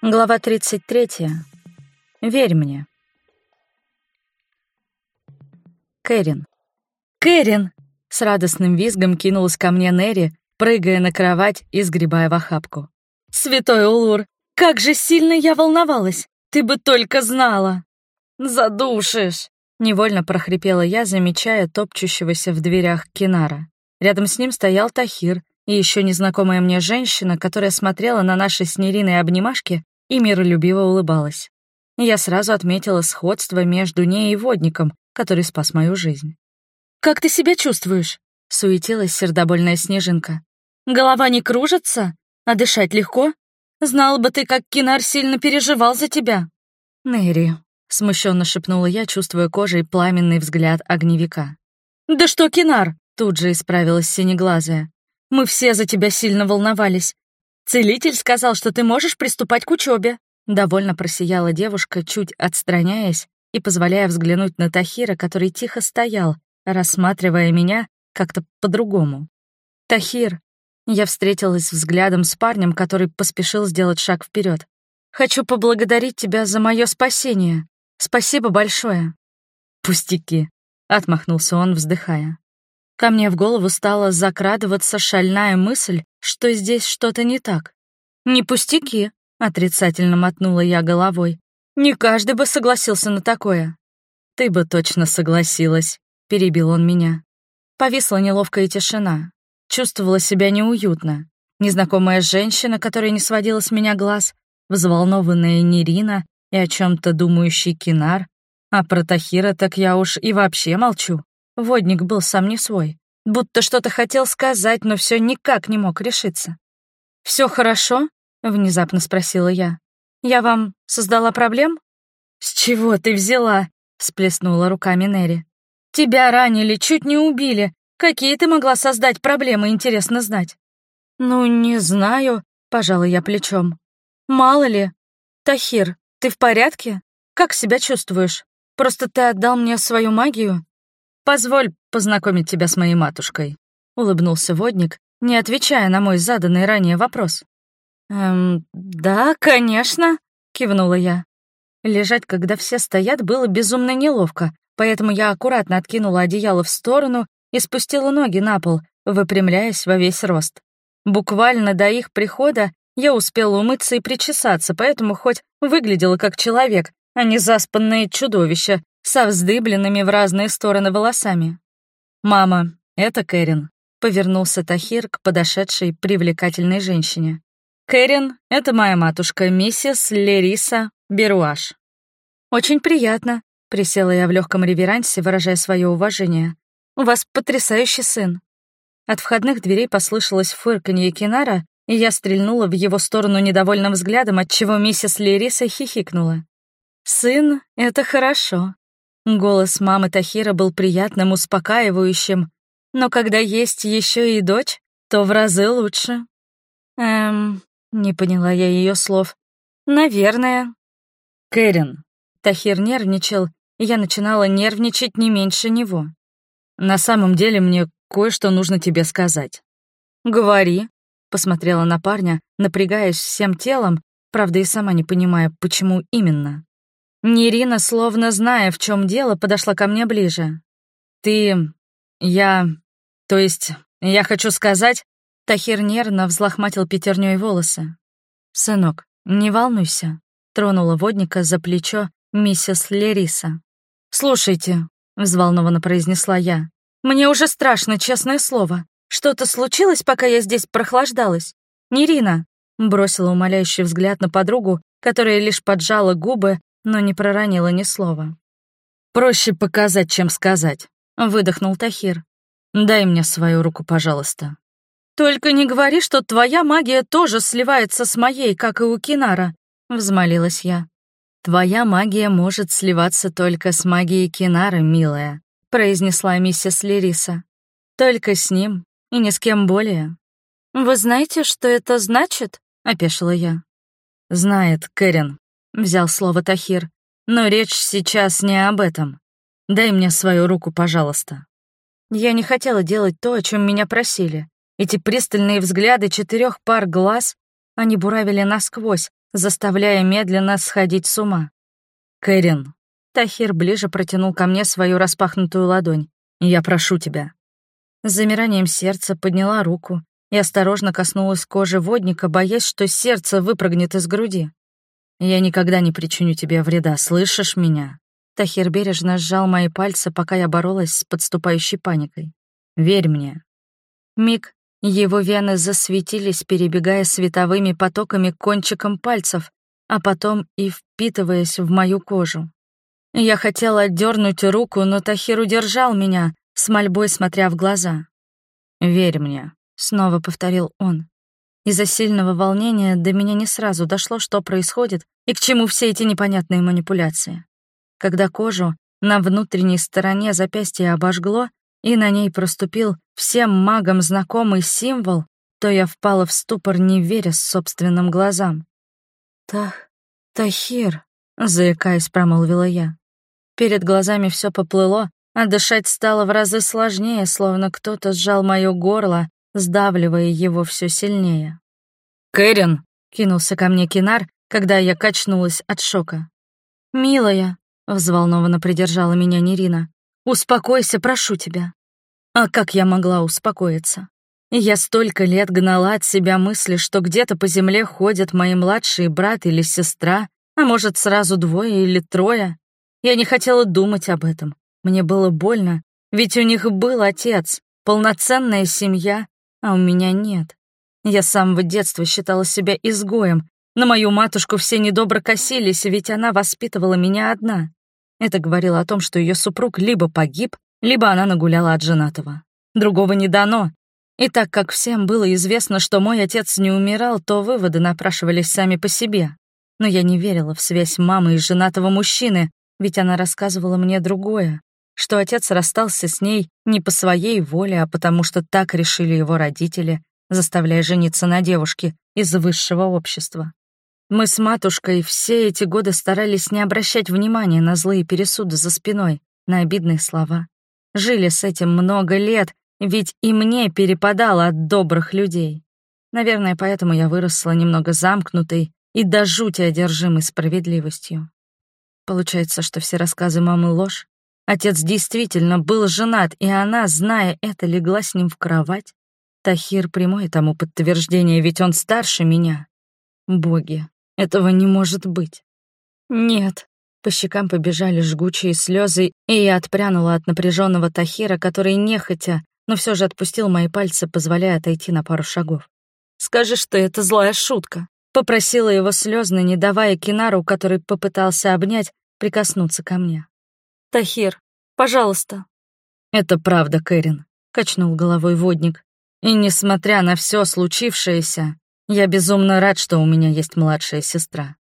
Глава 33. Верь мне. Кэрин. «Кэрин!» — с радостным визгом кинулась ко мне Нерри, прыгая на кровать и сгребая в охапку. «Святой Улур, как же сильно я волновалась! Ты бы только знала!» «Задушишь!» — невольно прохрипела я, замечая топчущегося в дверях Кинара. Рядом с ним стоял Тахир и еще незнакомая мне женщина, которая смотрела на наши с Нериной обнимашки и миролюбиво улыбалась. Я сразу отметила сходство между ней и водником, который спас мою жизнь. «Как ты себя чувствуешь?» — суетилась сердобольная снежинка. «Голова не кружится? А дышать легко? Знал бы ты, как Кинар сильно переживал за тебя». «Нэри», — смущенно шепнула я, чувствуя кожей пламенный взгляд огневика. «Да что, Кинар?» — тут же исправилась синеглазая. «Мы все за тебя сильно волновались. Целитель сказал, что ты можешь приступать к учебе. Довольно просияла девушка, чуть отстраняясь и позволяя взглянуть на Тахира, который тихо стоял, рассматривая меня как-то по-другому. «Тахир!» Я встретилась взглядом с парнем, который поспешил сделать шаг вперед. «Хочу поблагодарить тебя за мое спасение. Спасибо большое». «Пустяки», — отмахнулся он, вздыхая. Ко мне в голову стала закрадываться шальная мысль, что здесь что-то не так. «Не пустяки», — отрицательно мотнула я головой. «Не каждый бы согласился на такое». «Ты бы точно согласилась», — перебил он меня. Повисла неловкая тишина. Чувствовала себя неуютно. Незнакомая женщина, которая не сводила с меня глаз, взволнованная Нерина и о чем то думающий Кинар. А про Тахира так я уж и вообще молчу. Водник был сам не свой. Будто что-то хотел сказать, но все никак не мог решиться. Все хорошо?» — внезапно спросила я. «Я вам создала проблем?» «С чего ты взяла?» — сплеснула руками Нери. «Тебя ранили, чуть не убили. Какие ты могла создать проблемы, интересно знать?» «Ну, не знаю», — пожала я плечом. «Мало ли. Тахир, ты в порядке? Как себя чувствуешь? Просто ты отдал мне свою магию?» «Позволь познакомить тебя с моей матушкой», — улыбнулся водник, не отвечая на мой заданный ранее вопрос. «Эм, да, конечно», — кивнула я. Лежать, когда все стоят, было безумно неловко, поэтому я аккуратно откинула одеяло в сторону и спустила ноги на пол, выпрямляясь во весь рост. Буквально до их прихода я успела умыться и причесаться, поэтому хоть выглядела как человек, а не заспанное чудовище, со вздыбленными в разные стороны волосами. «Мама, это Кэрин», — повернулся Тахир к подошедшей привлекательной женщине. «Кэрин — это моя матушка, миссис Лериса Беруаш». «Очень приятно», — присела я в легком реверансе, выражая свое уважение. «У вас потрясающий сын». От входных дверей послышалось фырканье Кинара, и я стрельнула в его сторону недовольным взглядом, отчего миссис Лериса хихикнула. «Сын — это хорошо», Голос мамы Тахира был приятным, успокаивающим, но когда есть еще и дочь, то в разы лучше. Эм, не поняла я ее слов. Наверное. Кэрин. Тахир нервничал, и я начинала нервничать не меньше него. На самом деле мне кое-что нужно тебе сказать. Говори, посмотрела на парня, напрягаясь всем телом, правда и сама не понимая, почему именно. Нерина, словно зная, в чем дело, подошла ко мне ближе. «Ты... я... то есть, я хочу сказать...» Тахир нервно взлохматил пятерней волосы. «Сынок, не волнуйся», — тронула водника за плечо миссис Лериса. «Слушайте», — взволнованно произнесла я, «мне уже страшно, честное слово. Что-то случилось, пока я здесь прохлаждалась? Нерина?» — бросила умоляющий взгляд на подругу, которая лишь поджала губы но не проронила ни слова. «Проще показать, чем сказать», — выдохнул Тахир. «Дай мне свою руку, пожалуйста». «Только не говори, что твоя магия тоже сливается с моей, как и у Кинара», — взмолилась я. «Твоя магия может сливаться только с магией Кинара, милая», — произнесла миссис Лириса. «Только с ним и ни с кем более». «Вы знаете, что это значит?» — опешила я. «Знает Кэрин», взял слово Тахир. «Но речь сейчас не об этом. Дай мне свою руку, пожалуйста». Я не хотела делать то, о чем меня просили. Эти пристальные взгляды четырех пар глаз, они буравили насквозь, заставляя медленно сходить с ума. «Кэрин!» Тахир ближе протянул ко мне свою распахнутую ладонь. «Я прошу тебя». С замиранием сердца подняла руку и осторожно коснулась кожи водника, боясь, что сердце выпрыгнет из груди. «Я никогда не причиню тебе вреда, слышишь меня?» Тахир бережно сжал мои пальцы, пока я боролась с подступающей паникой. «Верь мне». Миг, его вены засветились, перебегая световыми потоками кончиком пальцев, а потом и впитываясь в мою кожу. Я хотела отдернуть руку, но Тахир удержал меня, с мольбой смотря в глаза. «Верь мне», — снова повторил он. Из-за сильного волнения до меня не сразу дошло, что происходит и к чему все эти непонятные манипуляции. Когда кожу на внутренней стороне запястья обожгло, и на ней проступил всем магам знакомый символ, то я впала в ступор, не веря собственным глазам. «Тах, Тахир», — заикаясь, промолвила я. Перед глазами все поплыло, а дышать стало в разы сложнее, словно кто-то сжал моё горло, сдавливая его все сильнее. «Кэрин!» — кинулся ко мне Кинар, когда я качнулась от шока. «Милая!» — взволнованно придержала меня Нерина. «Успокойся, прошу тебя!» А как я могла успокоиться? Я столько лет гнала от себя мысли, что где-то по земле ходят мои младшие брат или сестра, а может, сразу двое или трое. Я не хотела думать об этом. Мне было больно, ведь у них был отец, полноценная семья, а у меня нет. Я с самого детства считала себя изгоем. На мою матушку все недобро косились, ведь она воспитывала меня одна. Это говорило о том, что ее супруг либо погиб, либо она нагуляла от женатого. Другого не дано. И так как всем было известно, что мой отец не умирал, то выводы напрашивались сами по себе. Но я не верила в связь мамы и женатого мужчины, ведь она рассказывала мне другое, что отец расстался с ней не по своей воле, а потому что так решили его родители, заставляя жениться на девушке из высшего общества. Мы с матушкой все эти годы старались не обращать внимания на злые пересуды за спиной, на обидные слова. Жили с этим много лет, ведь и мне перепадало от добрых людей. Наверное, поэтому я выросла немного замкнутой и до жути одержимой справедливостью. Получается, что все рассказы мамы ложь. Отец действительно был женат, и она, зная это, легла с ним в кровать. Тахир прямое тому подтверждение, ведь он старше меня. Боги, этого не может быть. Нет. По щекам побежали жгучие слезы, и я отпрянула от напряженного Тахира, который нехотя, но все же отпустил мои пальцы, позволяя отойти на пару шагов. «Скажи, что это злая шутка», — попросила его слезно, не давая Кинару, который попытался обнять, прикоснуться ко мне. «Тахир, пожалуйста». «Это правда, Кэрин», — качнул головой водник. «И несмотря на все случившееся, я безумно рад, что у меня есть младшая сестра.